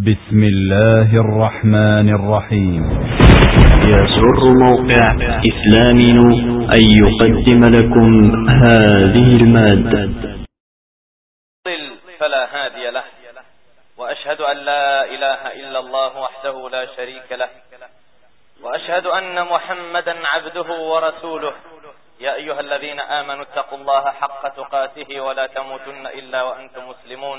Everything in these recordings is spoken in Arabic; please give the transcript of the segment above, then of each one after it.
بسم الله الرحمن الرحيم. يسر موقع إسلامي أن يقدم لكم هذه المادة. فلا هادي له. وأشهد أن لا إله إلا الله وحده لا شريك له. وأشهد أن محمدا عبده ورسوله. يا أيها الذين آمنوا اتقوا الله حق تقاته ولا تموتن إلا وأنتم مسلمون.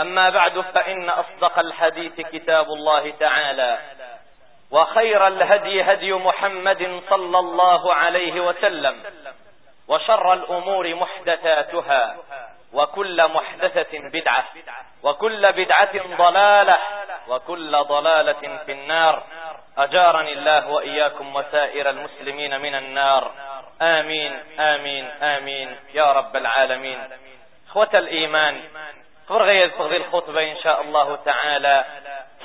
أما بعد فإن أصدق الحديث كتاب الله تعالى وخير الهدي هدي محمد صلى الله عليه وسلم وشر الأمور محدثاتها وكل محدثة بدعة وكل بدعة ضلالة وكل ضلالة في النار. أجارني الله وإياكم وسائر المسلمين من النار. آمين آمين آمين يا رب العالمين. إخوة الإيمان فرغي فغذي الخطبة إن شاء الله تعالى.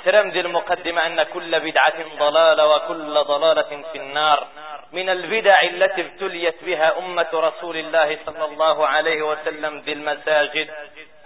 سرم ذي المقدمة أن كل بدعة ضلالة وكل ضلالة في النار. من البدع التي ابتليت بها أمة رسول الله صلى الله عليه وسلم ذي المساجد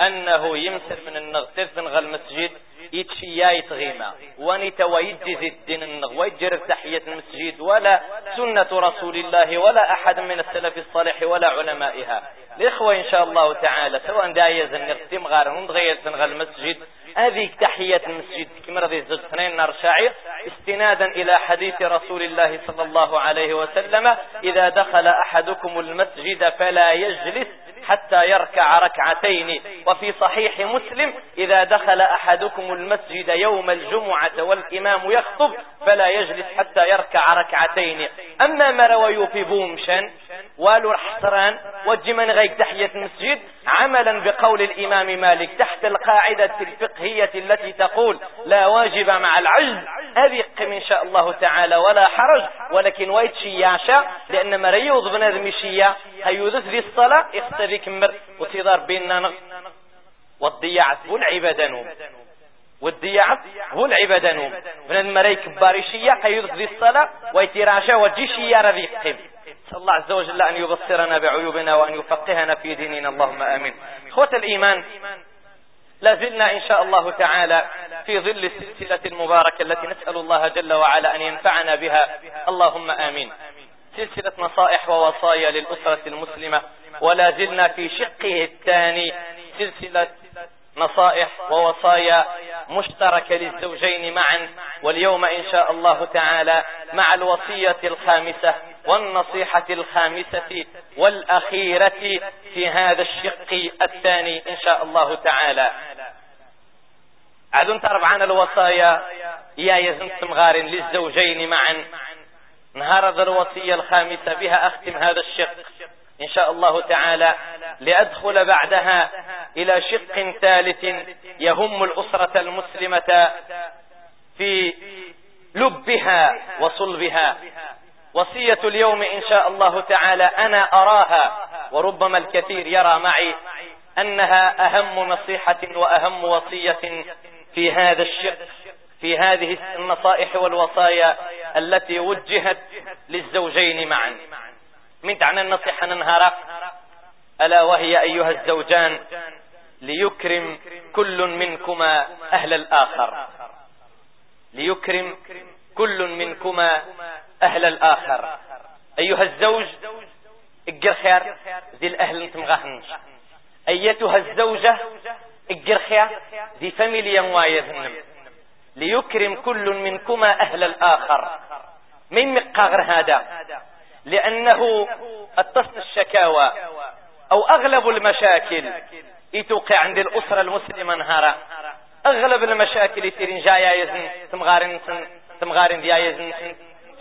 أنه يمسك من النغتف من المسجد يتشيا يتغيما ونتا ويجز الدين النغ. ويجر تحية المسجد ولا سنة رسول الله ولا أحد من السلف الصالح ولا علمائها. الإخوة إن شاء الله تعالى سواء دايز النغتم غار ونغير تنغى المسجد هذه تحية المسجد كما رضي الزجتنين نار شاعر استنادا إلى حديث رسول الله صلى الله عليه وسلم إذا دخل أحدكم المسجد فلا يجلس حتى يركع ركعتين. وفي صحيح مسلم إذا دخل أحدكم المسجد يوم الجمعة والإمام يخطب فلا يجلس حتى يركع ركعتين. أما ما رويوا في بومشن والو حسران وجمن غير تحية المسجد عملا بقول الإمام مالك تحت القاعدة الفقهية التي تقول لا واجب مع العجز هذه قم إن شاء الله تعالى ولا حرج ولكن ويت شياشا لأن ما ريوض بنادم شيا هيوذث ذي الصلاة يختفي كمر وتضار بيننا والضياعة هو العبادة نوم. والضياعة هو العبادة نوم بنادم مريك بارشية هيوذث ذي الصلاة ويتراشا وجيشيا رذي قم نسأل الله عز وجل أن يبصرنا بعيوبنا وأن يفقهنا في ديننا. اللهم آمين. إخوة الإيمان لازلنا إن شاء الله تعالى في ظل السلسلة المباركة التي نسأل الله جل وعلا أن ينفعنا بها. اللهم آمين. سلسلة نصائح ووصايا للأسرة المسلمة. ولا زلنا في شقه الثاني سلسلة نصائح ووصايا مشتركة للزوجين معا. واليوم إن شاء الله تعالى مع الوصية الخامسة والنصيحة الخامسة والأخيرة في هذا الشق الثاني إن شاء الله تعالى. عدن تربعان الوصايا. يا يزن سمغار للزوجين معا. نهار الوصية الخامسة بها أختم هذا الشق. إن شاء الله تعالى لأدخل بعدها إلى شق ثالث يهم الأسرة المسلمة في لبها وصلبها. وصية اليوم إن شاء الله تعالى أنا أراها وربما الكثير يرى معي أنها أهم نصيحة وأهم وصية في هذا الشق في هذه النصائح والوصايا التي وجهت للزوجين معا. من تعنى النصيحة ننهار. ألا وهي أيها الزوجان ليكرم كل منكما أهل الآخر. ليكرم كل منكما أهل الآخر. أيها الزوج اقر خير ذي الأهل انت مغاهنش أيتها الزوجة اقر خير ذي فاميليا وايذنم ليكرم كل منكما أهل الآخر. من مقاغر هذا؟ لأنه اتصل الشكاوى أو أغلب المشاكل يتوقع عند الأسرة المسلمة نهارا. أغلب المشاكل يتيرين جايا يزن تمغارين تمغارين ديا يزن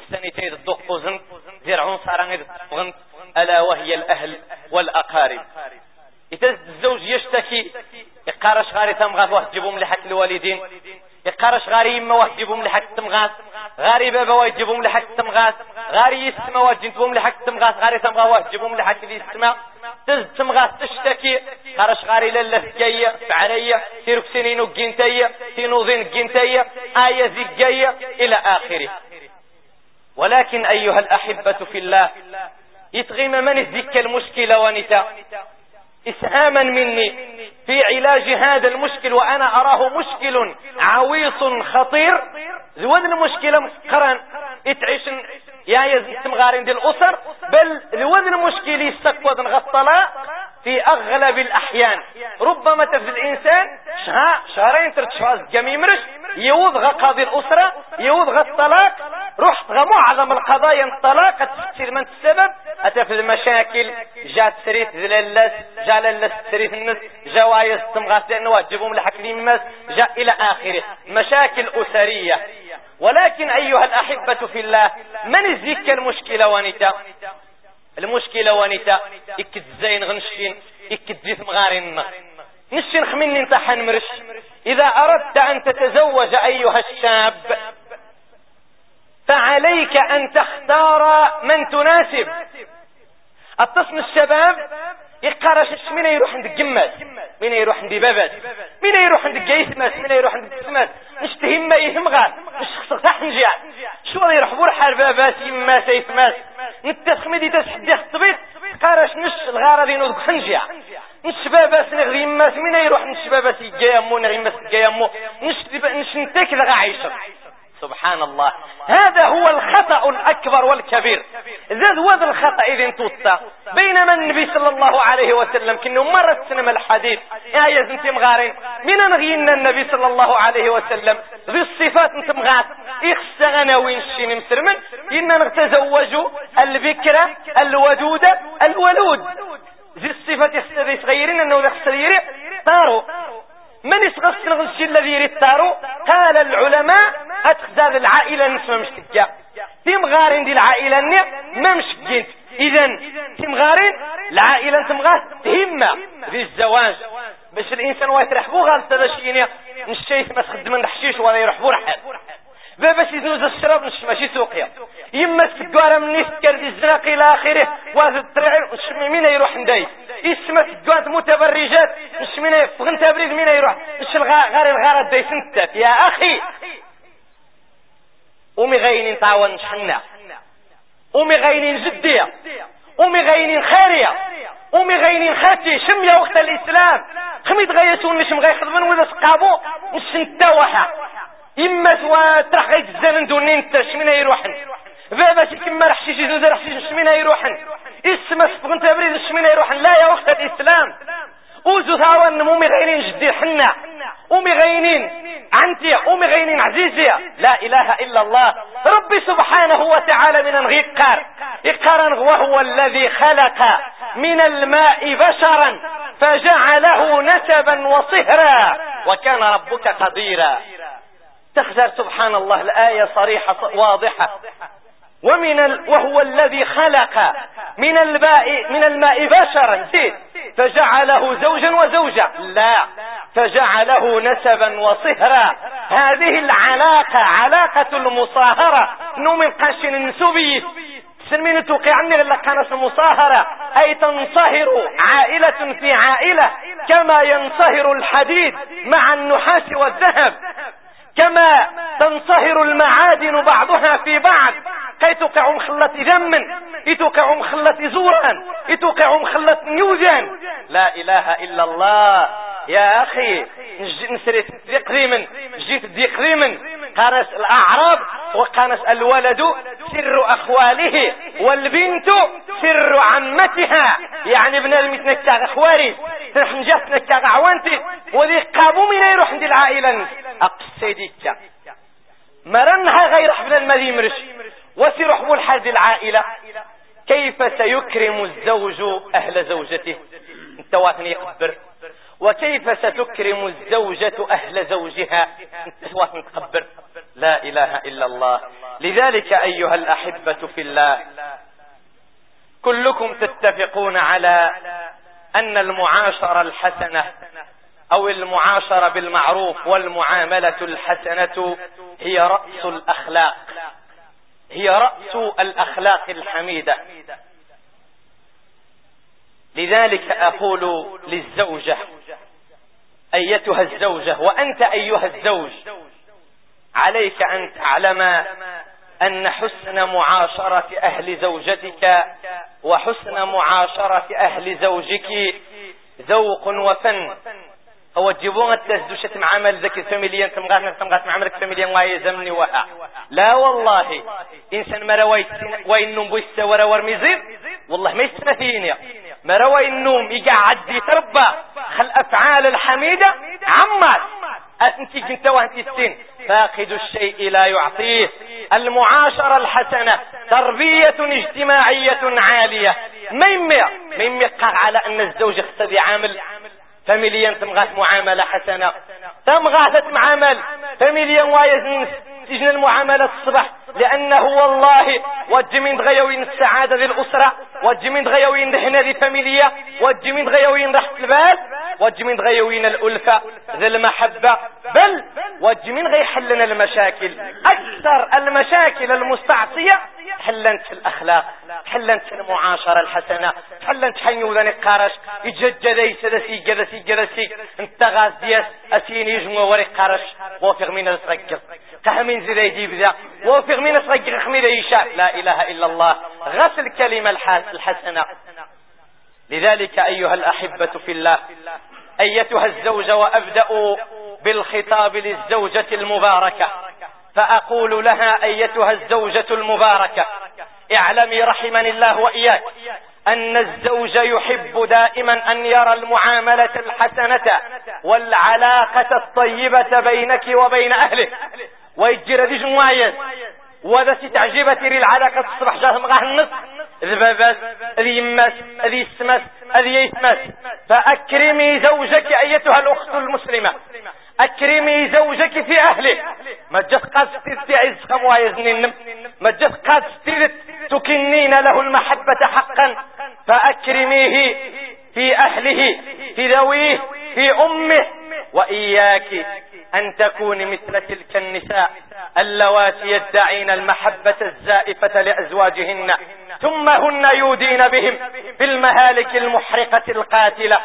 سنتين الدق زن زرعون صاران غنت ألا وهي الأهل والأقارب. إذا الزوج يشتكي يقارش غاري تمغاث واحد جيبهم لحق الوالدين يقارش غاري يما واحد جيبهم لحق التمغاث غاري بابا واحد جيبهم لحق التمغاث غاري يسمى واحد جيبهم لحق التمغاث غاري تمغا واحد جيبهم لحق اللي يسمى. تز تمغاث تشتكي. قارش غاري لالا سكاية فعليا تيرك سنين وقينتية تينوضين قينتية آية زكاية إلى آخره. ولكن أيها الأحبة في الله يتغيم من الذكى المشكلة ونتا. إسهاما مني في علاج هذا المشكل وأنا أراه مشكل عويص خطير. زود المشكلة مسكرا إتعيش يا يزيد تمغارين دي الأسر بل زود المشكل يستقوض الطلاق في أغلب الأحيان. ربما تفز الإنسان شهر شهرين ترت شهر يمرش يوضغ قاضي الأسرة يوضغ الطلاق رحت معظم القضايا الطلاق تفسير من السبب. في المشاكل جات سريت ذلالس جا للس سريت النس جوايز تمغاس لأنه واجبهم لحكلين مس جاء إلى آخره. مشاكل أسرية. ولكن أيها الأحبة في الله من الزيك المشكلة ونتا؟ المشكلة ونتا اكد زين غنشين اكد زيت مغارين نشين خميني انت حنمرش. إذا أردت أن تتزوج أيها الشاب فعليك أن تختار من تناسب. التصم الشباب يقارش من يروح عند الجماس من يروح عند بابات من يروح عند الجيسماس من يروح عند الجسماس نشتهم ما يهم غاد مش خصك تحت نجيع. شو يروح بور بابات يما سيسماس؟ نتسخمي دي تسحدي الطبيط قارش نش الغارة دي نوضك حنجيع نش باباس نغذي يماس من يروح نش باباس يجيامو نغي يماس يجيامو؟ نش نش نتاك لغا عيشر سبحان الله. هذا هو الخطأ الأكبر والكبير. زاد وذ الخطأ إذن توتا بينما النبي صلى الله عليه وسلم كنه مرة سنم الحديث. يا يا زنتي مغارين. من نغينا النبي صلى الله عليه وسلم. ذي الصفات انت مغات إخس غناوين الشين مسرمن إننا نتزوج البكرة الودودة الولود. ذي الصفات يستذي صغيرين أنه ذي صغيرين طاروا. من يسغس الغنشي الذي يريد قال العلماء اتخذ العائلة نسمى مش تكا تمغارين دي العائلة ما مش جنت اذا تمغارين العائلة تمغار تهمة في الزواج. باش الإنسان ويترحبو غالت هذا شيء نشيث ما تخدم الحشيش ولا يرحبو رحال بابا يدوز الشراب نش ماشي سوقيا يما سكوارا من سكر دي الزراق إلى آخره واحد الطريع مين يروح نداي. اسم سكوات متبرجات نش مين فغن تبريد مين يروح. نش غار الغارة داي سنتات. يا أخي! ومي غاينين تعاون شحنا ومي غاينين جدية. ومي غاينين خيرية. ومي غاينين خاتي. شمية وقت الإسلام. خميت غايتون نش مغاي خدمن وذا سقابو. نش نتاوحا إما سوا ترحيت الزمن دونين انت شمين يروحن. بابا كما رح شي زوز رح شي شمين يروحن اسما سبغن تبريد شمين يروحن. لا يا وقت الإسلام. أوزو ثاوان مومي غينين جدي حنا. أومي غينين عنتي أومي غينين عزيزي. لا إله إلا الله. ربي سبحانه وتعالى من غيقار اقارن وهو الذي خلق من الماء بشرا فجعله نسبا وصهرا. وكان ربك قديرا. تخزر سبحان الله الآية صريحة واضحة. ومن ال... وهو الذي خلق من الماء من الماء بشرا. فجعله زوجا وزوجة. لا. فجعله نسبا وصهرا. هذه العلاقة علاقة المصاهرة. نو من قاشن النسوبي سلمين عني غير كانت المصاهرة أي تنصهر عائلة في عائلة كما ينصهر الحديد مع النحاس والذهب. كما تنصهر المعادن بعضها في بعض. كي توقع مخلة ذما يتوقع مخلة زورا يتوقع مخلة نيوزا. لا إله إلا الله. يا أخي نسريت دي قديما جيت دي قديما قانس الأعراب وقانس الولد سر أخواله والبنت سر عمتها. يعني بنادم يتنكا أخواري نجات نكا عوانتي وذي قابو من يروح عند العائلة. اقصدك مرنها غير حبل المذي مرش وسيروح ملحد العائلة. كيف سيكرم الزوج أهل زوجته؟ انت واثني يقبر. وكيف ستكرم الزوجة أهل زوجها؟ لا إله إلا الله. لذلك أيها الأحبة في الله كلكم تتفقون على أن المعاشرة الحسنة أو المعاشرة بالمعروف والمعاملة الحسنة هي رأس الأخلاق. هي رأس الأخلاق الحميدة. لذلك أقول للزوجة أيتها الزوجة وأنت أيها الزوج عليك أن تعلم أن حسن معاشرة أهل زوجتك وحسن معاشرة أهل زوجك ذوق وفن. هو تجيبون التزدوشة معامل ذكي فاميليا تمغات تمغات معاملك فاميليا واي زمني وها. لا والله إنسان مرا وين نوم بويس ورا ورميزير والله ما يستنثيني مرا وين نوم يقعد يتربى خل أفعال الحميدة عمال أنت كنت وانت السن فاقد الشيء لا يعطيه. المعاشرة الحسنة تربية اجتماعية عالية. ميمي ميمي قال على أن الزوج اختدي عامل. فمليا تمغات معاملة حسنة. تمغات معامل. فمليا وايز تجن المعاملة الصبح لأنه والله وجمين غيوين السعادة ذي الأسرة وجمين غيوين دهنا ذي فاميليا وجمين غيوين راحة البال وجمين غيوين الألفة ذي المحبة بل وجمين غي حلنا المشاكل أكثر المشاكل المستعصية حلنت في الأخلاق. حلنت المعاشرة الحسنة حلنت حنيو ذا نقارش يججدي سدسي جدسي جدسي انت غاز دياس أسيني يجمو وري قارش وفق من الرقص تهمين زي يجيب ذا وفق من الرقص خمير يشاء. لا إله إلا الله. غسل الكلمة الحسنة. لذلك أيها الأحبة في الله أيتها الزوجة وأبدأ بالخطاب للزوجة المباركة. فأقول لها أيتها الزوجة المباركة اعلمي رحمني الله وإياك أن الزوج يحب دائما أن يرى المعاملة الحسنة والعلاقة الطيبة بينك وبين أهله. ويجرى ذي جمعية. وذا ستعجبة تري العلاقة الصبح جاه مغاه النص. ذبابات ذي يمس ذي يسمس ذي يسمس فأكرمي زوجك أيتها الأخت المسلمة. أكرمي زوجك في اهله ما جت قاد ستيرتي عز خموايزنين ما ستيرت تكنين له المحبة حقا. فأكرميه في أهله في ذويه في أمه. وإياك أن تكوني مثل تلك النساء اللواتي يدعين المحبة الزائفة لأزواجهن. ثم هن يودين بهم بالمهالك المحرقة القاتلة.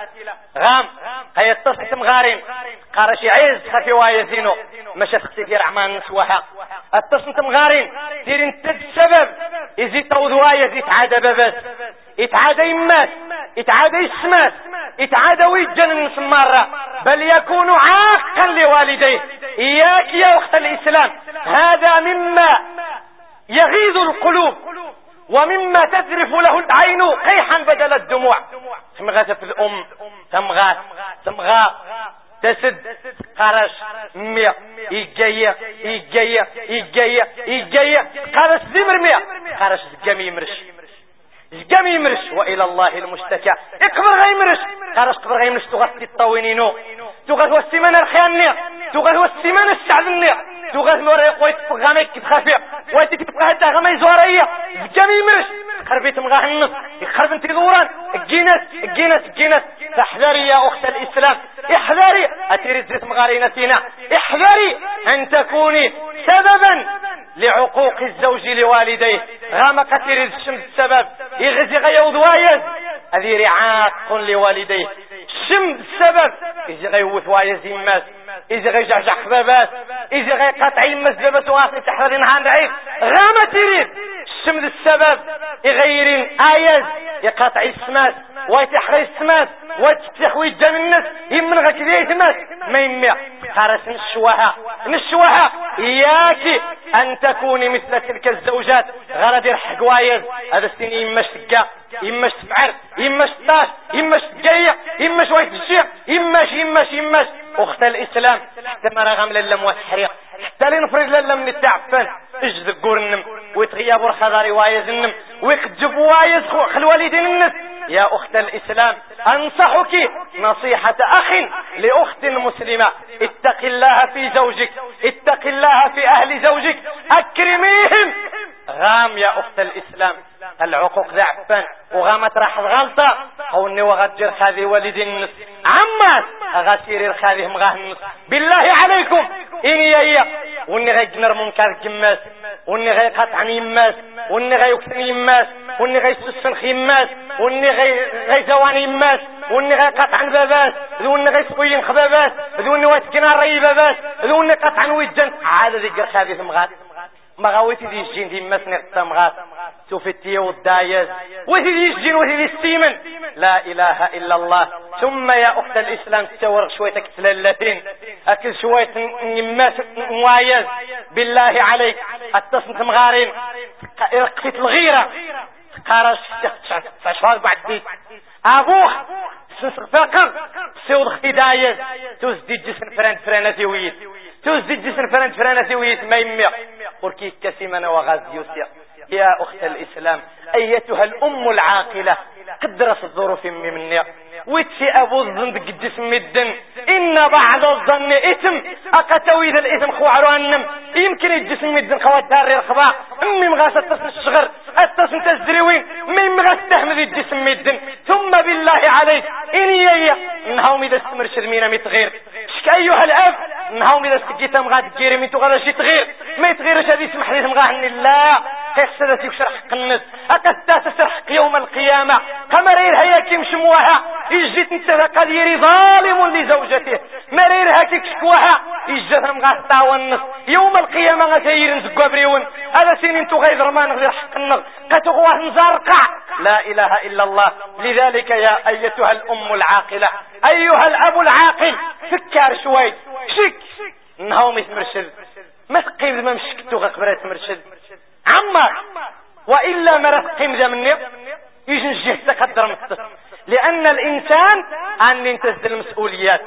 غام هيتصل مغارين قارش عيز خفي وايزينو مش تختي في رعمان نسوها اتصل مغارين دير انت السبب يزي توض وايز يتعادى ببس. يتعادى يمات يتعادى يسمات يتعادى ويجن مرة بل يكون عاقا لوالديه. إياك يا أخت الإسلام. هذا مما يغيظ القلوب. ومما تذرف له العين قيحا بدل الدموع. تمغات في الأم تمغات تمغات تسد قرش مية يجيا يجيا يجيا يجيا قرش زمر مية. قرش زقام يمرش زقام يمرش وإلى الله المشتكى. اقبر غيمرش قرش قبر غيمرش تغطي الطوينينو تغطي والسيمانة الخيانية تغطي والسيمانة الشعبنية تغاث مورا قويت تبغى كتخافي وانت تبغى هدا غما يزورية زقام يمرش. خربيت مغاه النص يخرب انت دوران الجينس الجينس الجينس احذري يا أخت الإسلام. احذري. اتريد زيت مغارينتنا احذري أن تكوني سببا لعقوق الزوج لوالديه. غام كثير الشمس السبب؟ يغزي غيوض وايز هذه رعاق لوالديه. الشم السبب؟ يجي غيوث وايز يماس يجي غيجعجع حبابات يجي غيقطع يماس بابات واقي تحرر نهار عيب غام تريد الشم السبب؟ يغيرين ايز يقاطع السمات ويتحري السمات ويتحوي الدم الناس يمن غا كذا يتمات. ما يمي خارس نشوها نشوها إياك أن تكوني مثل تلك الزوجات. غرد يرحق وايز هذا السن يمش تقا يمش تفعر يمش طاش يمش تقيع يمش وايت الشيع يمش يمش يمش أخت الإسلام حتى ما رغم للم والحريق حتى لنفرد للم من التعفن اجذب قرنم ويتغيب الخضار وايز النم. ويقجب وايز خلوالدين النس يا أخت الإسلام. أنصحك نصيحة أخ لأخت مسلمة. اتق الله في زوجك. اتق الله في أهل زوجك. أكرميهم. غام يا أخت الإسلام. العقوق ذعفا وغامت راح غلطة. قولني وغجر خاذي والدي النس عمات غسيري الخاذي مغاه النس بالله عليكم. إني هي واني غي جنر منكر جماس واني غي قطع يماس واني غي يكسن يماس واني غي سسن خيماس واني غي غي زواني يماس واني غي قطع باباس ذوني غي سقوين خباباس ذوني واتكنا ري باباس ذوني قطع ويجن. عاد ذكر خاذي مغاه مغاوتي دي الجين دي مسني التمغات توفتي والدايز. وثي دي الجين وثي دي السيمن لا إله إلا الله. ثم يا أخت الإسلام تتورغ شويتك تلالتين أكل شوية نماس موايز. بالله عليك. التصنت مغارين. رقفت الغيرة. قارش تشعر بعد ديك. أبوخ. فقر سيوض خدايز توزدي جسن فران فرانتي ويت توزدي جسن فران فرانتي ويت ما يمي قركي كسيمنا وغاز يوسيا يا أخت الإسلام أيتها الأم العاقلة قدرت الظروف مني. ويتفي أبو الظن جسم الدن. إن بعض الظن إثم أقتوي ذا الإثم خوارو أنم يمكن الجسم الدن خوات داري الخباء أمي مغاسة تصن الشغر التصن تزريوين مي مغاسة تحمد الجسم الدن. ثم بالله عليك إني إيا إنهم إذا استمر شرمينا متغير شك أيها الأب إنهم إذا استجيت مغاد جيري من شي تغير ما يتغيرش هذه يسمح لي مغاه لا. كيخسدتي وشرح قنت أقد تسرح يوم القيامة. قمرير هيا كيم شموها يجيت انت يري ظالم لزوجته. مرير هكيك شكوها يجيت مغاسطا والنص يوم القيامة غتير نزقوا بريون هذا سنين تغير ما نغير حق النغ قتغوه نزرقع لا إله إلا الله. لذلك يا أيتها الأم العاقلة. أيها الأب العاقل. فكر شوي. شك. نهوم يتمرشد ما تقيم ما مشكتو غقبرات مرشد. عمر وإلا ما رتقيم ذا مني. يجن جهة قدر مصر لأن الإنسان أن ينتزد المسؤوليات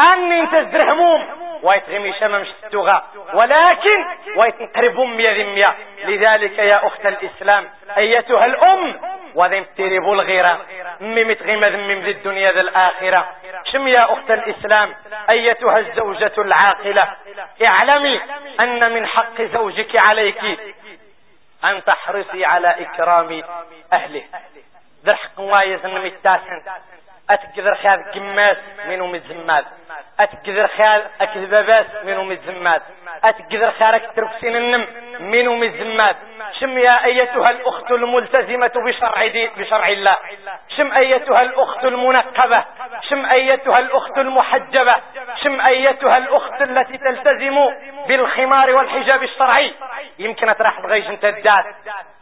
أن ينتزد الهموم ويتغمي شمم شتوغا ولكن ويتنقربهم مية ذمية. لذلك يا أخت الإسلام أيتها الأم. وذم تريبو الغيرة. مي متغمى ذمم ذي الدنيا ذي الآخرة. شم يا أخت الإسلام أيتها الزوجة العاقلة. اعلمي أن من حق زوجك عليك أن تحرصي على إكرام أهله. ذر حق وايز التاسن أتقدر خيال قماس منهم الزماد أتقدر خيال أكذبابات منهم الزماد أتقدر خيال تربسين النم منهم الزماد شم يا أيتها الأخت الملتزمة بشرع, دي بشرع الله. شم أيتها الأخت المنقبة. شم أيتها الأخت المحجبة. شم أيتها الأخت التي تلتزم بالخمار والحجاب الشرعي. يمكن تراح بغيش أنت الدات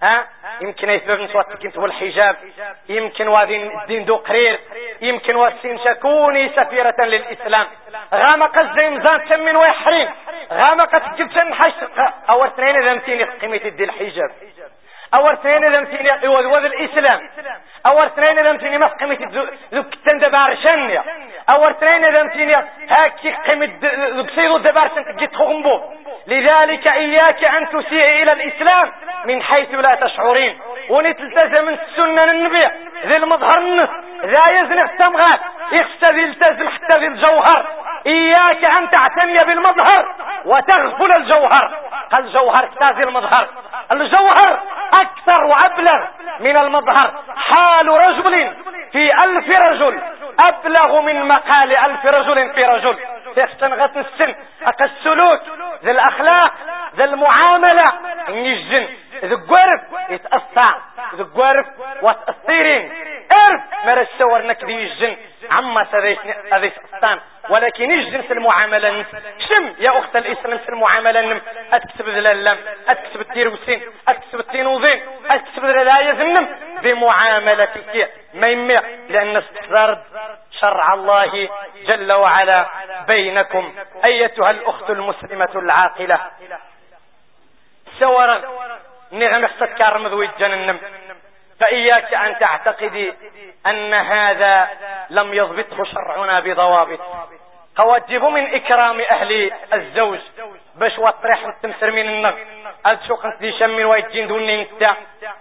ها؟ يمكن يسبب نسواتك انت والحجاب. يمكن وادين الدين دو قرير. يمكن واسين شكوني سفيرة للإسلام. غامق الزيمزان تمن ويحرين. غامقت جبتن حش أو اثنين ذمتيني قيمة الدين الحجاب. أو اثنين ذمتيني وذ الإسلام. أو اثنين ذمتيني ما قيمة ذو كتن دبارشن أو اثنين ذمتيني هاكي قيمة ذو كسيدو دبارشن تجيت خغنبو لذلك إياك أن تسيء إلى الإسلام من حيث لا تشعرين. ونتلتزم السنة النبي. ذي المظهر النص ذا يزن التمغات يختذي التزم حتى ذي الجوهر. إياك أن تعتني بالمظهر وتغفل الجوهر. الجوهر كتازي المظهر؟ الجوهر أكثر وأبلغ من المظهر. حال رجل في ألف رجل. أبلغ من مقال ألف رجل في رجل. تستنغت السن. أقى السلوك. ذي الأخلاق. ذي المعاملة. يجن يتأثع ذي القرب وتأثيرين. ارف مرة السور نكذي يجن عما هذي سقطان ولكن في المعاملة شم يا أخت الإسلام في المعاملة أتكسب ذلالم أتكسب التيروسين. أتكسب التينوزين. أتكسب ذلايا ذنم بمعاملتك ما يمي لأن استقرار شرع الله جل وعلا بينكم. أيتها الأخت المسلمة العاقلة. سورا نغم اختكار مذوي الجنن فإياك أن تعتقدي أن هذا لم يضبطه شرعنا بضوابط. قواجب من إكرام أهل الزوج. باش وطرح التمسر من النغ الشوق انت دي شمين ويتجين دوني انت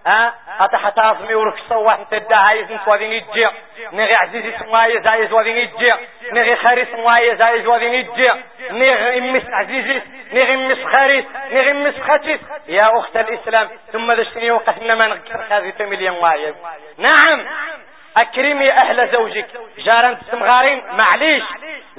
ها؟ حتى عظمي ورك صواح انت دا عايز انت وذين يجي نغي عزيزي سمايز عايز وذين يجي نغي خاري سمايز عايز وذين يجي نغي إمس عزيزي نغمس خاريس نغمس خاتيس يا أخت الإسلام ثم ذا وقف ما نقر هذه فاميليا وايد نعم أكرمي أهل زوجك. جارا تسمغارين معليش.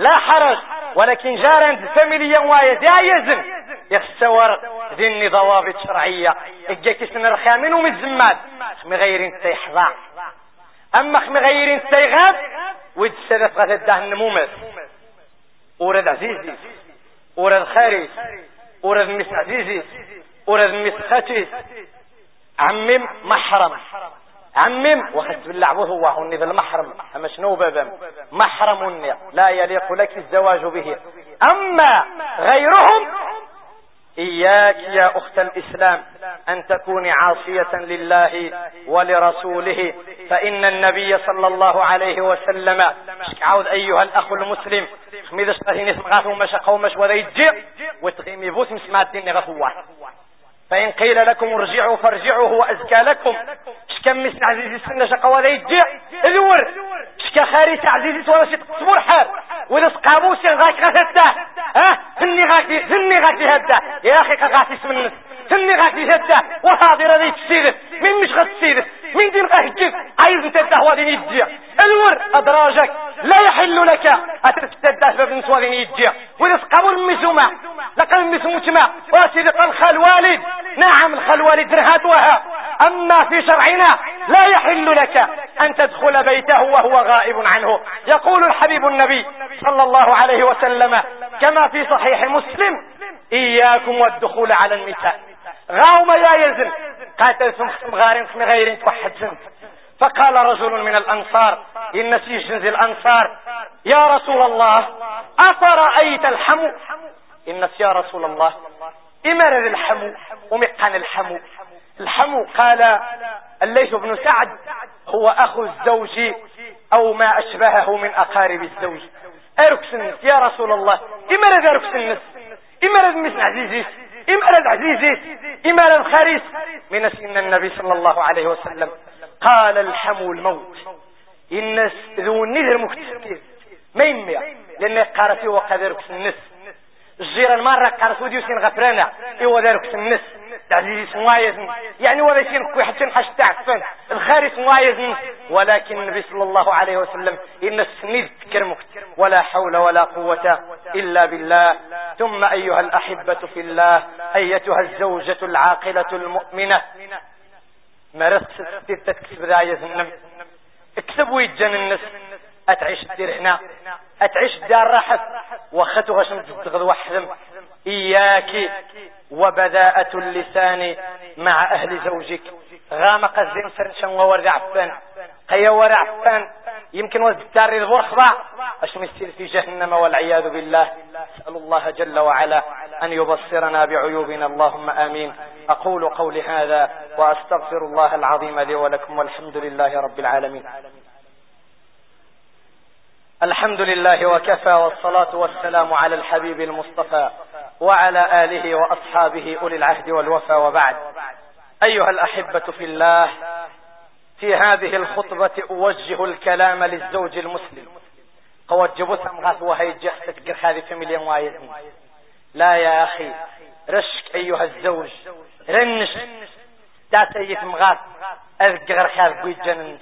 لا حرج ولكن جارا فاميليا وايد يا يزن. يخسور ذني ضوابط شرعية. إجاك سن رخامين ومن الزمات مغيرين تيحظى أما مغيرين تيغاب ويد السلف غدا الدهن نمومس ورد عزيزي ورد خارج ورد مس عزيزي ورد مس خاتيس عمم محرم. عمم وخذت باللعب هو هوني ذا المحرم. اما شنو بابا. محرم لا يليق لك الزواج به. أما غيرهم إياك يا أخت الإسلام أن تكوني عاصية لله ولرسوله. فإن النبي صلى الله عليه وسلم عاود أيها الأخ المسلم خميدش تهيني سمغاثو مش قومش وذا يجي وتغيمي بوس مسمات دين غفوة. فإن قيل لكم ارجعوا فارجعوا هو أزكى لكم. شكم مسن عزيزي السنة شقا ذا يجي الور شكا خاريس عزيزي ولا شي تصبر حال وإذا سقابوسي غاك غثته ها؟ هني غاك هني غاك هدا. يا أخي غاك اسم النس هني غاك هدا. وهاضر ذي تسيدف من مش غتسيدف من دين غاك عايز انت تهوى دين يجي الور أدراجك. لا يحل لك أتستدى باب نسوى دين يجي وإذا سقابوا المسومة لقد المسومة واسيدق الخال والد. نعم الخال والد رهاتوها أما في شرعنا لا يحل لك أن تدخل بيته وهو غائب عنه. يقول الحبيب النبي صلى الله عليه وسلم كما في صحيح مسلم إياكم والدخول على النساء. غاوم يا يزن. قاتل ثم غارين ثم غير توحد سنت فقال رجل من الأنصار إن سيجنز الأنصار. يا رسول الله أفرأيت الحمو؟ إن يا رسول الله إمرر الحمو ومقن الحمو. الحمو قال الليث بن سعد هو أخو الزوج أو ما أشبهه من أقارب الزوج. أركس يا رسول الله. إمرد أركس النس إمرد مثل عزيزيس. إمرد عزيزيس. إمرد خاريس من سن النبي صلى الله عليه وسلم قال الحمو الموت. الناس ذو النذر مكتسكير ما يمي لأن قارتي وقد أركس النس. الجيران مرة قارت وديوسين غفرانا. إيوا ذلك النس. تعزيز سوايز يعني ولا شيء كوي حتى نحش تعفن. الخارج سوايز ولكن النبي صلى الله عليه وسلم إن السنيد تكرمك ولا حول ولا قوة إلا بالله. ثم أيها الأحبة في الله أيتها الزوجة العاقلة المؤمنة. مرست تكسب ذا يزنم اكسب ويتجن النس. اتعيش الدير هنا اتعيش دار راحت. وخت غشم تغض وحدم. إياك وبذاءة اللسان مع أهل زوجك. غامق الزين سرشن وورد عفان قيا ورد عفان يمكن وزد الدار الغرخبة اش مسير في جهنم والعياذ بالله. أسأل الله جل وعلا أن يبصرنا بعيوبنا. اللهم آمين. أقول قولي هذا وأستغفر الله العظيم لي ولكم والحمد لله رب العالمين. الحمد لله وكفى والصلاة والسلام على الحبيب المصطفى. وعلى آله وأصحابه أولي العهد والوفى وبعد. أيها الأحبة في الله في هذه الخطبة أوجه الكلام للزوج المسلم. قوجب سمغاث وهي جحتك هذه فمليا وايزني لا يا أخي رشك أيها الزوج رنش. دا سيد مغاث أذكر خاذ قوي جننت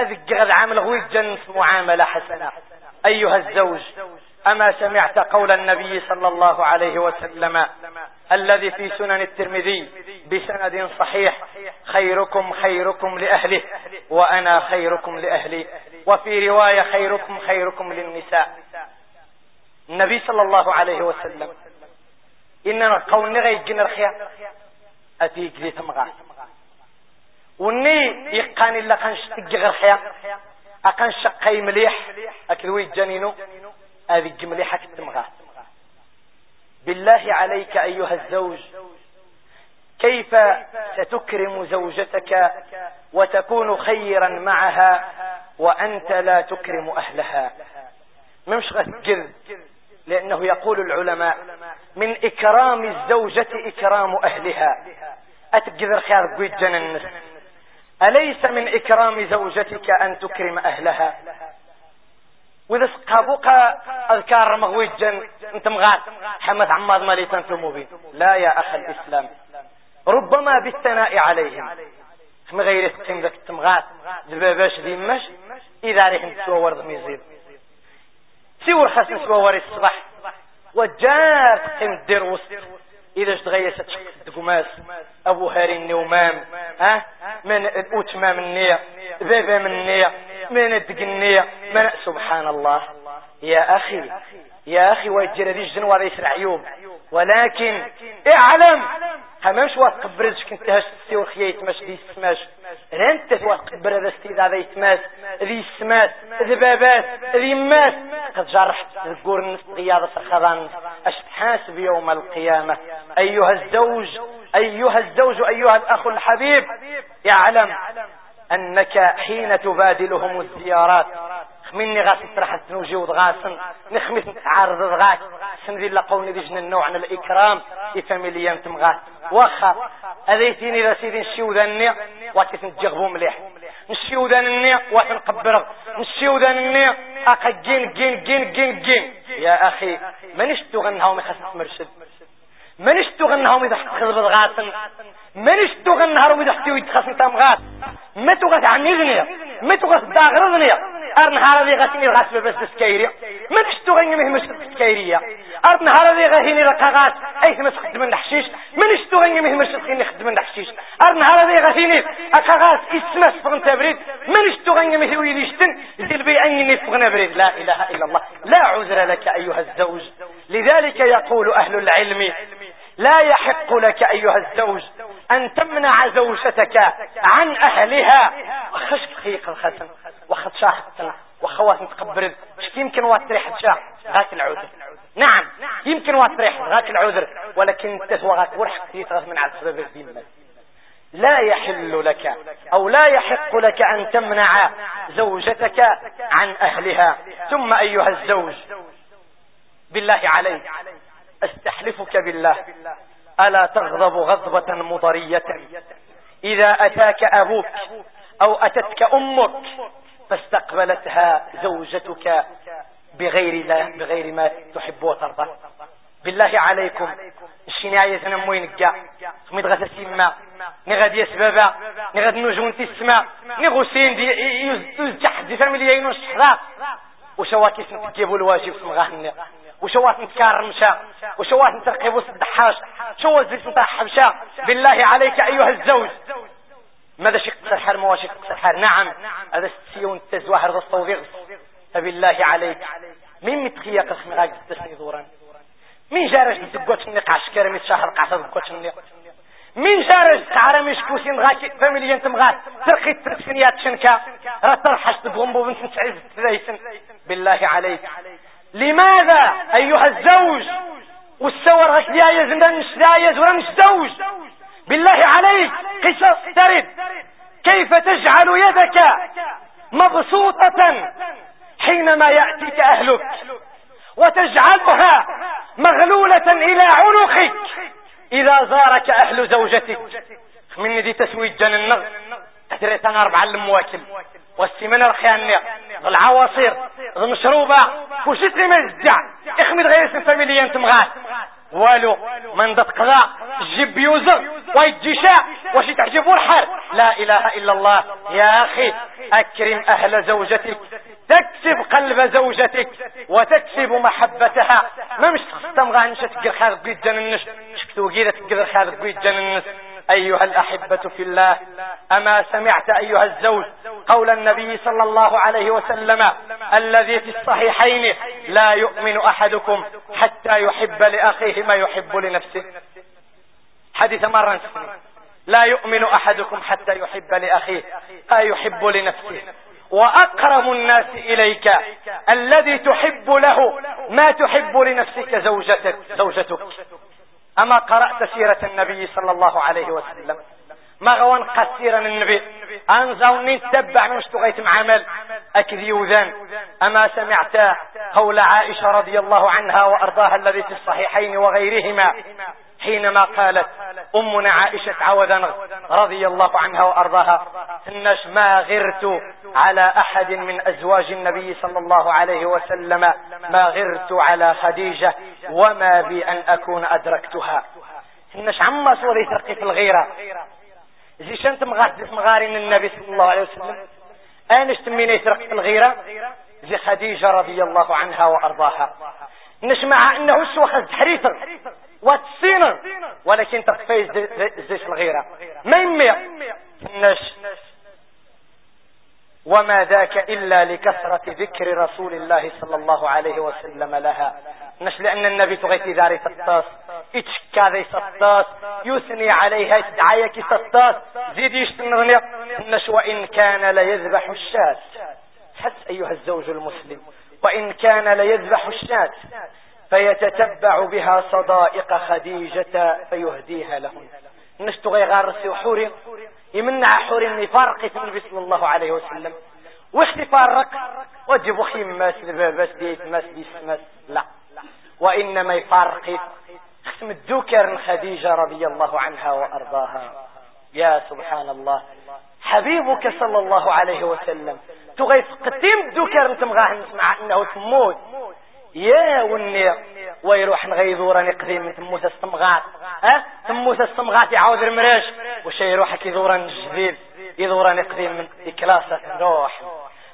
أذكر عمل غوي جنس معاملة حسنة. أيها الزوج أما سمعت قول النبي صلى الله عليه وسلم الذي في سنن الترمذي بسند صحيح خيركم خيركم لأهله وأنا خيركم لأهلي وفي رواية خيركم خيركم للنساء. النبي صلى الله عليه وسلم إننا قول نغي جنر خيا أتيك ذي تمغاه وني يقاني إلا قنش تجغر حيا أقن شقي مليح أكلوي الجنينو هذه مليحة تمغى بالله عليك أيها الزوج كيف ستكرم زوجتك وتكون خيرا معها وأنت لا تكرم أهلها؟ مش غتقل لأنه يقول العلماء من إكرام الزوجة إكرام أهلها. أتقذر خيار قوي جنن. أليس من إكرام زوجتك أن تكرم أهلها؟ وإذا سقابوك أذكار مغويجا أنت مغات حمد عماد ماليتا مبين لا يا أخ الإسلام. ربما بالثناء عليهم. من غير سقيم ذاك التمغات دباباش ديماش إذا ريح نتسوى ورد ميزيد سيور خاص نتسوى ورد الصباح؟ وجار تقيم دير وسط. إذا اشتغيست تقماس أبو هاري النومام ها؟ من الاتمام النية ذابا من النية. من الدقنية. من سبحان الله. يا أخي يا أخي ويجرى دي الجنوار يسرع عيوب ولكن اعلم. هماش وتقبر زك انت هاش تسيو خيا يتماش دي السماش انت وتقبر هذا استيد هذا يتماس ذي السماس ذي بابات ذي ماس قد جرحت تقول النس غياضة سخضان اش تحاسب يوم القيامة. أيها الزوج أيها الزوج أيها الأخ الحبيب. يعلم. أنك حين تبادلهم الزيارات مني غاس ترح تنوجي وضغاسن نخمس نتعارض ضغاك سندي لقوني دي جن النوع من الاكرام يفاميليان تمغات واخا أذيتيني ذا سيدي نشيو ذا النيع واتي نتجغبو مليح. نشيو ذا النيع واتي نقبرغ. نشيو ذا النيع آقا جين جين جين جين جين. يا أخي مانيش تغنها خاص مرشد؟ مانيش تغنها اذا حق خذ بضغاسن مانيش تغنها اذا حتى يتخاص تمغات ما تغات عني ما تغات داغرضني. ار نهار ذي غسني الغاس بس سكيري ما تشتو غني مش سكيرية. ار نهار ذي غهيني رقاقات. اي ما تخدم من الحشيش ما نشتو غني مش خيني خدم الحشيش ار نهار ذي غهيني رقاقات. اسمه سفغن تبريد. ما نشتو غني مش ويليشتن زي بي أني نسفغن بريد لا إله إلا الله. لا عذر لك أيها الزوج. لذلك يقول أهل العلم لا يحق لك أيها الزوج أن تمنع زوجتك عن أهلها. وخشك خيق الخسن وخد شاحتنا وخوات نتقبرد مش يمكن واتريح شاح غاك العذر. نعم يمكن واتريح غاك العذر. ولكن تسوى غاك ورح تيتغث من على سبب الدين لا يحل لك أو لا يحق لك أن تمنع زوجتك عن أهلها. ثم أيها الزوج بالله عليك. أستحلفك بالله. ألا تغضب غضبة مضرية؟ إذا أتاك أبوك أو أتتك أمك فاستقبلتها زوجتك بغير لا بغير ما تحب وترضى. بالله عليكم. الشناية تنموين الجا خميد غاثة سيما نغاد يسبابا. نغاد نجون تسمع نغسين دي يزجح دي وشواتي سنتجيبوا الواجب سمغاهن وشوات نتكار مشا وشوات نترقبوا الدحاش شوات زيت نطاح حبشا بالله عليك أيها الزوج. ماذا شق سحر ما شق سحر نعم. هذا السيون تزواهر الصوفيغ فبالله عليك. مين متخيا قسم غاق تسني دوران؟ مين جارج تقوت النقاش كرمي شهر قعصة تقوت النق مين جارج تعرى مش كوسين غاك فاميلي انت مغات ترقي تركسنيات شنكا. رترحش تقوم بنت تعز تذيسن. بالله عليك. لماذا أيها الزوج؟ والسور غاك ديايز مش دايز ولا مش زوج بالله عليك قصص ترد. كيف تجعل يدك مبسوطة حينما يأتيك أهلك؟ وتجعلها مغلولة إلى عنقك إذا زارك أهل زوجتك. من دي تسوي الجنة تدريت أنا أربع المواكل والسمن الخيانة العواصير المشروبة وشتري الزع اخمد غير فاميليا أنت مغاد. والو من قضاء جيب بيوزر ويجيشا وش تعجبوا الحال؟ لا إله إلا الله. يا أخي أكرم أهل زوجتك تكسب قلب زوجتك وتكسب محبتها. ما مش تستمغى تقر خالد بيت جننش. شكتو قيدة تقر خالد بيت جننش. أيها الأحبة في الله أما سمعت أيها الزوج قول النبي صلى الله عليه وسلم الذي في الصحيحين لا يؤمن أحدكم حتى يحب لأخيه ما يحب لنفسه. حديث مرة لا يؤمن أحدكم حتى يحب لأخيه ما يحب لنفسه. وأقرب الناس إليك الذي تحب له ما تحب لنفسك زوجتك, زوجتك. أما قرأت سيرة النبي صلى الله عليه وسلم. مغوان قسيرا النبي؟ أنزوني تتبع من اشتغيت معامل أكذي وذان. أما سمعت قول عائشة رضي الله عنها وأرضاها الذي في الصحيحين وغيرهما. حينما قالت أمنا عائشة عودا رضي الله عنها وأرضاها إنش ما غرت على أحد من أزواج النبي صلى الله عليه وسلم ما غرت على خديجة وما بي أن أكون أدركتها. انش عما صوري يترقي في الغيرة. زي شنت مغارين النبي صلى الله عليه وسلم انش تمين يترق في الغيرة؟ زي خديجة رضي الله عنها وأرضاها. نسمع إنه سوى خذ حريفر واتسينر ولكن تقفي زي الغيرة ما يمي نش وما ذاك إلا لكثرة ذكر رسول الله صلى الله عليه وسلم لها نش لأن النبي تغيثي ذاري ستاس اتشكا ذي ستاس يثني عليها ادعايك ستاس زيد يشتنغني نش وإن كان ليذبح الشاة حس أيها الزوج المسلم وإن كان ليذبح الشاة فيتتبع بها صدائق خديجة فيهديها لهم. نشتو غيغارسي وحوري يمنع حوري يفارق في النبي صلى الله عليه وسلم. وش يفارق وجب خيم ماس بس ديت ماس ديس ماس. لا. وإنما يفارق. اسم الدوكر خديجة رضي الله عنها وأرضاها. يا سبحان الله. حبيبك صلى الله عليه وسلم. تغيث قديم الدوكر انت مغاه نسمع إنه تموت. يا وني ويروح نغيظورا نقديم من تموت السمغات ها؟ تموت السمغات يعاود المراش وش يروح كيدورا جديد يدورا نقديم من إكلاسة نروح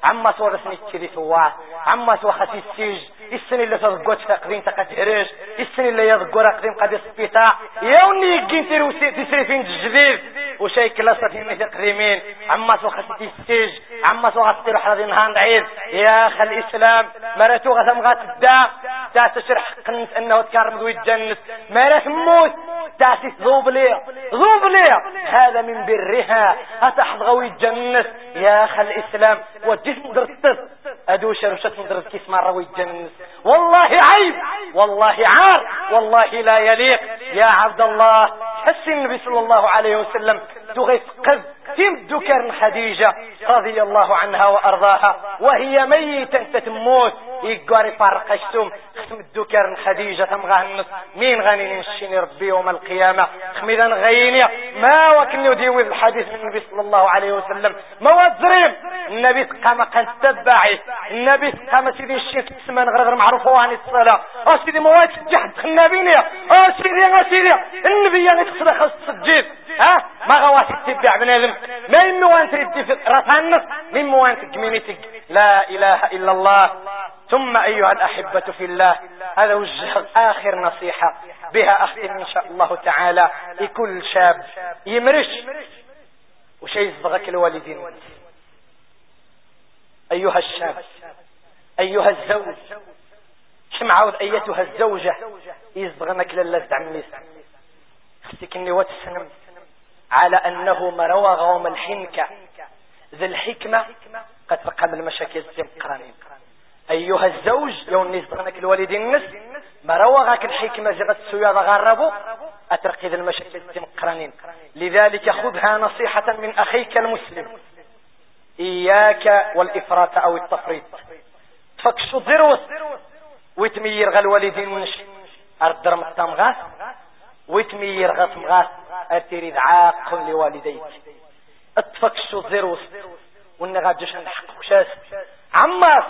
عما صور سني تشري سواه عما خسي السيج السن اللي تضقوت تقدين تقدرش السن اللي يضقور قديم قد السبيطاع يوني يجين تيروسي تسري فين جديد وشي كلاسة في تقديمين عما سوى خسي السيج عما سوى خسي روح رضي نهان عيد يا اخ الإسلام مراتو غثم غات الدا تا تشرح قنس إنه تكرم ذو الجنس مرات موت تاسيس ذوب لي ذوب لي هذا من برها. غوي الجنس يا اخ الإسلام وجسم درستس ادو شرشت درس كيس مرة ويتجنس والله عيب والله عار والله لا يليق. يا عبد الله حس النبي صلى الله عليه وسلم. تغيث قذ تم ذكر خديجة رضي الله عنها وأرضاها. وهي ميتة تتموت. يقاري فرقشتم خسم الذكر خديجة تمغى مين غني نشيني ربي يوم القيامة؟ خميدا غيني. ما وكن يديوذ الحديث من النبي صلى الله عليه وسلم. ما وزريم. النبي قام قد تبعي. النبي قام سيدي الشيخ تسمان غير معروف عن الصلاة. آه سيدي مواد جحد النبي آه سيدي آه سيدي. النبي يعني تصدق السجيد ها؟ ما غواتك تبع بنادم. ما ردي رفانك؟ مما وانت كمينيتك لا إله إلا الله. ثم أيها الأحبة في الله هذا وجه آخر نصيحة بها أختم إن شاء الله تعالى لكل شاب. يمرش. وشي يصبغك الوالدين؟ أيها الشاب أيها الزوج شم عاود أيتها الزوجة؟ يصبغنك للذ عميس خسيك إني واتسنم على أنه مروغ وم الحنكة ذي الحكمة قد فقم المشاكل الزم قرانين أيها الزوج يوم نزغنك الوالدين النس مروغك الحكمة زغت سويا غربو أترقي ذي المشاكل الزم قرانين لذلك خذها نصيحة من أخيك المسلم. إياك والإفراط أو التفريط. تفكشو ذروس ويتمير غا الوالدين نش أردر مقتام غاث ويتمير غاث مغاث اتريد عاق لوالديك اتفكشو الزيروس وأنا غاديش نحق وشاس. عماس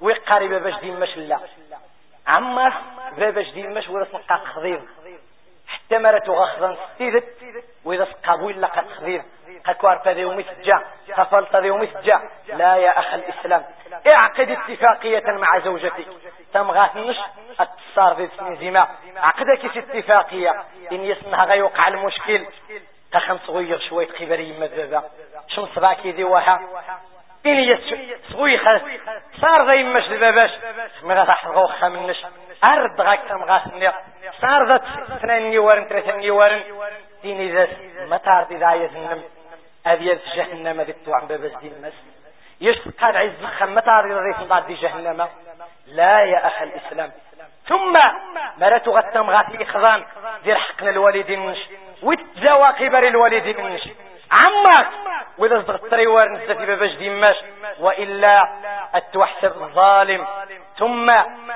ويقارب باش دين مش لا. عماس باش دين مش ولا سنقاق خضير حتى مرة غخضا ستيدت وإذا سقابوين لقد خضير قكوار تذي ومسجا قفل تذي ومسجا لا يا أخ الإسلام اعقد اتفاقية مع زوجتك. تمغاثنش اتصار ذي سنزيما عقدك اتفاقية إن يسنها غيوقع المشكل. تخم صغير شوية خبري مذبا شم صباكي ذي وها إن يس صغير خلص صار ذي مش ذباباش مغا تحرغو خمنش أرد غاك تمغاثني صار ذات سنين نيوارن ثلاثة نيوارن. ديني ذا ما تعرض إذا يزنم أذي جهنم ذي توعن بابس دين مس يشقى عز خم تعرض الريف بعد جهنم. لا يا أخ الإسلام. ثم مرات غتم غاتي إخضان دير حقنا الوالدين وتزاوى كبر الوالدين منش. عمك وإذا صدقت ريوار نزلتي باباش ديماش وإلا اتوحسب ظالم ثم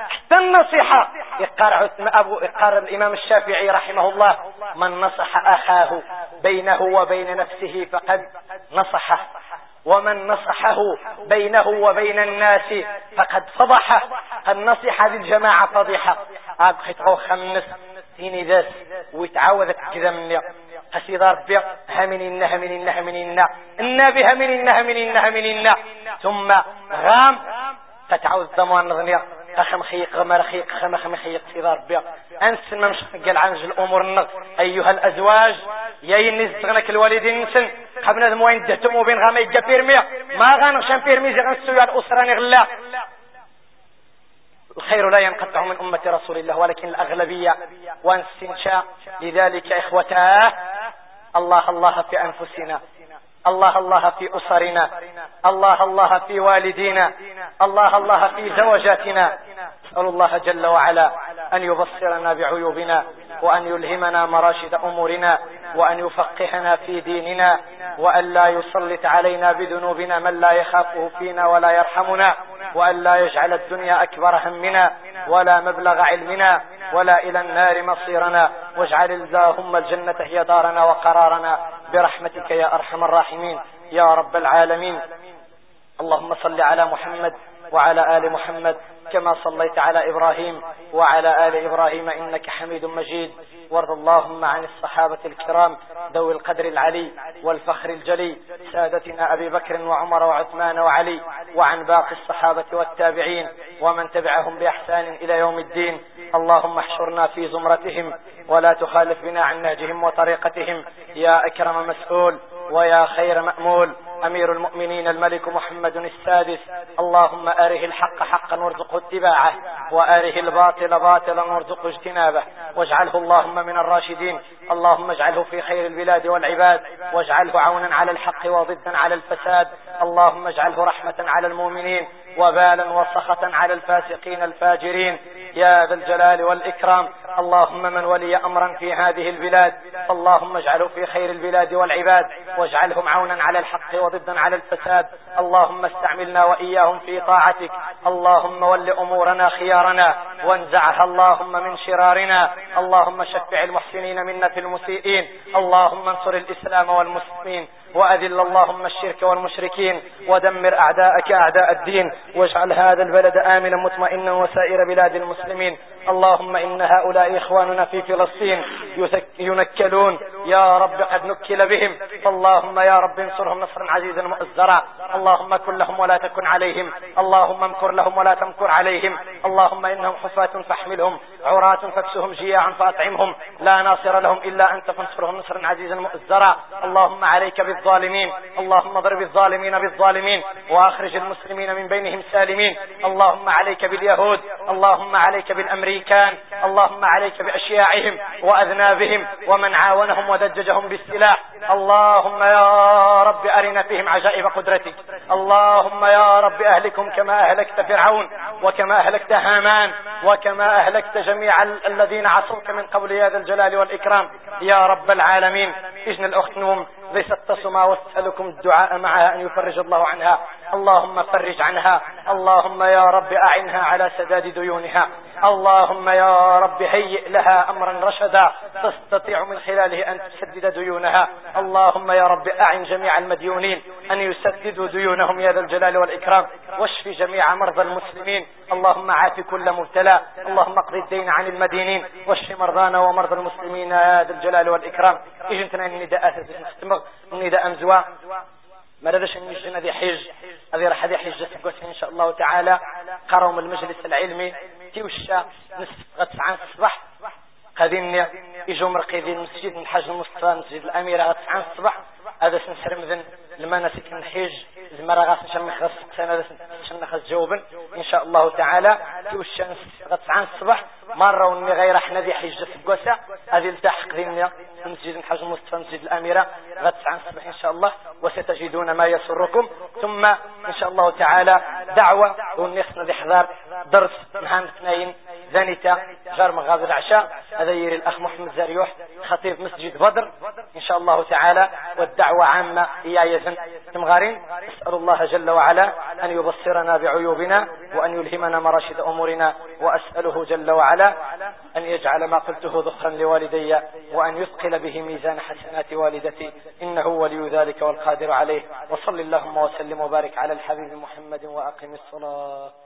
حتى النصيحة يقرع أبو يقرر الإمام الشافعي رحمه الله من نصح أخاه بينه وبين نفسه فقد نصحه. ومن نصحه بينه وبين الناس فقد فضحه قد نصح هذه الجماعة فضيحة. أقحط خمس تيني ذات ويتعاوذ كذا مني قصيد ربي همننا همننا همننا إنا بهمننا همننا همننا ثم غام. فتعاوذ الضمان نظنيا أخم خيق غمر خيق خم خم خيق سيدة ربي أنس ما مش قال عنج الأمور النغ. أيها الأزواج. يا ينز تغنك الوالدين نسن قبل وين دهتم وبين غاما يجا بيرمي ما غانغشان بيرمي زي غنسوي الأسرة نغلا. الخير لا ينقطع من أمة رسول الله ولكن الأغلبية وانسنشا لذلك إخوتاه الله الله في أنفسنا. الله الله في أسرنا. الله الله في والدينا. الله الله في زوجاتنا. نسأل الله جل وعلا أن يبصرنا بعيوبنا وأن يلهمنا مراشد أمورنا وأن يفقهنا في ديننا وأن لا يسلط علينا بذنوبنا من لا يخافه فينا ولا يرحمنا وأن لا يجعل الدنيا أكبر همنا ولا مبلغ علمنا ولا إلى النار مصيرنا. واجعل اللهم الجنة هي دارنا وقرارنا. برحمتك يا أرحم الراحمين. يا رب العالمين. اللهم صل على محمد وعلى آل محمد كما صليت على إبراهيم وعلى آل إبراهيم إنك حميد مجيد. وارض اللهم عن الصحابة الكرام ذوي القدر العلي والفخر الجلي سادتنا أبي بكر وعمر وعثمان وعلي وعن باقي الصحابة والتابعين ومن تبعهم بإحسان إلى يوم الدين. اللهم احشرنا في زمرتهم ولا تخالف بنا عن نهجهم وطريقتهم. يا أكرم مسؤول ويا خير مأمول. أمير المؤمنين الملك محمد السادس. اللهم أره الحق حقا وارزقه اتباعه وأره الباطل باطلا وارزقه اجتنابه. واجعله اللهم من الراشدين. اللهم اجعله في خير البلاد والعباد. واجعله عونا على الحق وضدا على الفساد. اللهم اجعله رحمة على المؤمنين. وبالا وسخطا على الفاسقين الفاجرين. يا ذا الجلال والإكرام. اللهم من ولي أمرا في هذه البلاد. اللهم اجعله في خير البلاد والعباد. واجعلهم عونا على الحق وضدا على الفساد. اللهم استعملنا وإياهم في طاعتك. اللهم ول أمورنا خيارنا. وانزعها اللهم من شرارنا. اللهم شفع المحسنين منا في المسيئين. اللهم انصر الإسلام والمسلمين. وأذل اللهم الشرك والمشركين ودمر أعداءك أعداء الدين واجعل هذا البلد آمنا مطمئنا وسائر بلاد المسلمين. اللهم إن هؤلاء إخواننا في فلسطين ينكلون. يا رب قد نكل بهم. فاللهم يا رب انصرهم نصرا عزيزا مؤزرا اللهم كن لهم ولا تكن عليهم. اللهم امكر لهم ولا تمكر عليهم. اللهم إنهم حفاة فاحملهم. عراة فاكسهم جياعا فأطعمهم. لا ناصر لهم إلا أنت فانصرهم نصرا عزيزا مؤزرا اللهم عليك بالظالمين اللهم اضرب الظالمين بالظالمين وأخرج المسلمين من بينهم سالمين. اللهم عليك باليهود اللهم عليك بالأمريكان اللهم عليك بأشياعهم وأذنابهم ومن عاونهم ودججهم بالسلاح. اللهم يا رب أرنا فيهم عجائب قدرتك. اللهم يا رب أهلكم كما أهلكت فرعون وكما أهلكت هامان وكما أهلكت جميع الذين عصوك من قبل يا ذا الجلال والإكرام. يا رب العالمين. إذن الأخت نوم. ليست تصمى واسألكم الدعاء معها أن يفرج الله عنها. اللهم فرج عنها. اللهم يا رب أعنها على سداد ديونها. اللهم يا رب هيئ لها أمرا رشدا. تستطيع من خلاله أن تسدد ديونها. اللهم يا رب أعن جميع المديونين أن يسددوا ديونهم يا ذا الجلال والإكرام. واشف جميع مرضى المسلمين. اللهم عاف كل مبتلى. اللهم اقضي الدين عن المدينين. واشف مرضانا ومرضى المسلمين يا ذا الجلال والإكرام. إجنتنا النداءات النداء أمزوا ما لديش الجنة ذي حج هذه راح ذي حج إن شاء الله تعالى قروا المجلس العلمي تيوشا غد عن الصباح. قادين يجوا مرقدين مسجد من المصطفى مسجد الأميرة عن الصباح. هذا سنسر مذن المناسك الحج. المرة غاس نشمخ غاس سنة نشمخ جوبا إن شاء الله تعالى تيوشا غد عن الصباح. مرة وني غير أحنا ذي حجة في القوسة هذه التحق ذي مسجد الحاج المصطفى مسجد الأميرة. غد عن الصباح إن شاء الله وستجدون ما يسركم. ثم إن شاء الله تعالى دعوة. ونخنا ذي حضار درس نهان اثنين ذانيتا جار مغاب العشاء. هذا يري الأخ محمد زريوح خطيب مسجد بدر. إن شاء الله تعالى والدعوة عامة إياية تمغارين أسأل الله جل وعلا أن يبصرنا بعيوبنا وأن يلهمنا مراشد أمورنا وأسأله جل وعلا أن يجعل ما قلته ذخرا لوالدي وأن يثقل به ميزان حسنات والدتي. إنه ولي ذلك والقادر عليه. وصل اللهم وسلم وبارك على الحبيب محمد وأقم الصلاة.